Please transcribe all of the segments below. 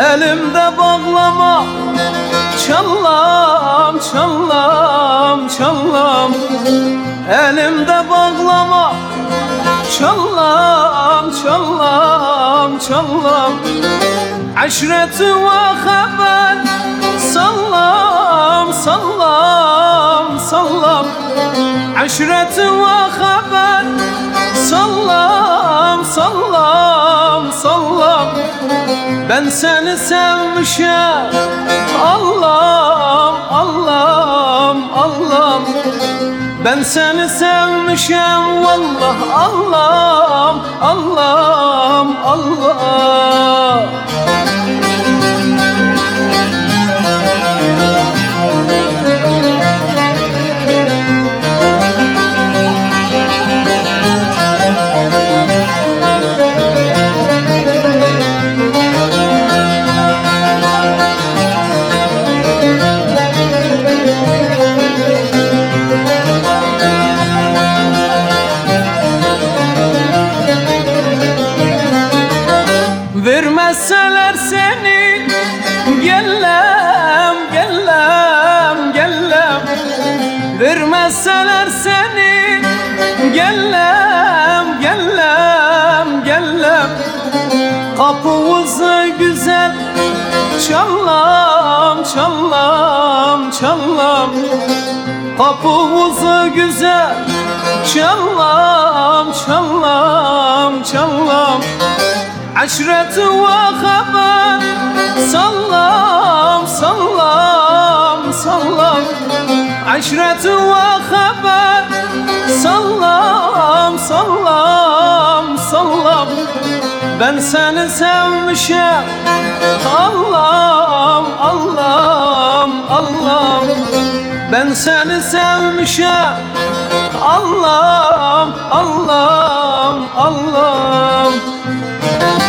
Elimde bağlama. Çallam çallam çallam. Elimde bağlama. Çallam çallam çallam. Aşreti ve haber. Sallam sallam sallam Ve haber. Sallam sallam sallam. Ben seni sevmişim Allah'ım Allah'ım Allah'ım. Ben seni sevmişim vallah Allah'ım Allah'ım Allah Vermezseler seni. Gellem, gellem, gellem. Vermezseler seni. Gellem, gellem, gellem. Kapımızı güzel. Çallam, çallam, çallam. Kapımızı güzel. Çallam, عشرة وخبر صلام صلام صلام عشرة وخبر صلام صلام صلام Ben seni sevmişim Allah'ım Allah'ım Allah'ım Ben seni sevmişim Allah'ım Allah'ım Allah'ım Gördüğüm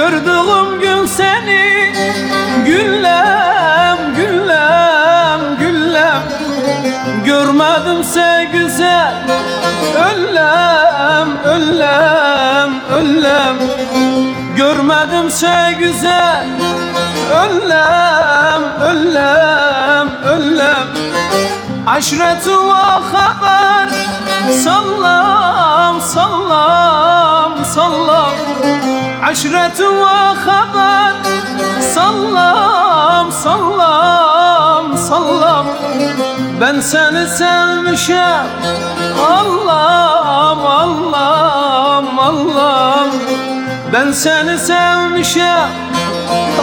Gördüğüm gün seni Güllem, güllem, güllem. Görmedimse güzel Öllem, öllem, öllem. Görmedimse güzel Öllem, öllem, öllem. Aşreti ve haber Sallam, sallam. Haşret ve haber. Sallam, sallam, sallam. Ben seni sevmişim Allah'ım, Allah'ım, Allah'ım. Ben seni sevmişim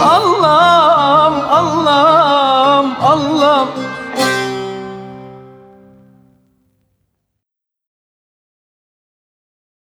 Allah'ım, Allah'ım, Allah'ım.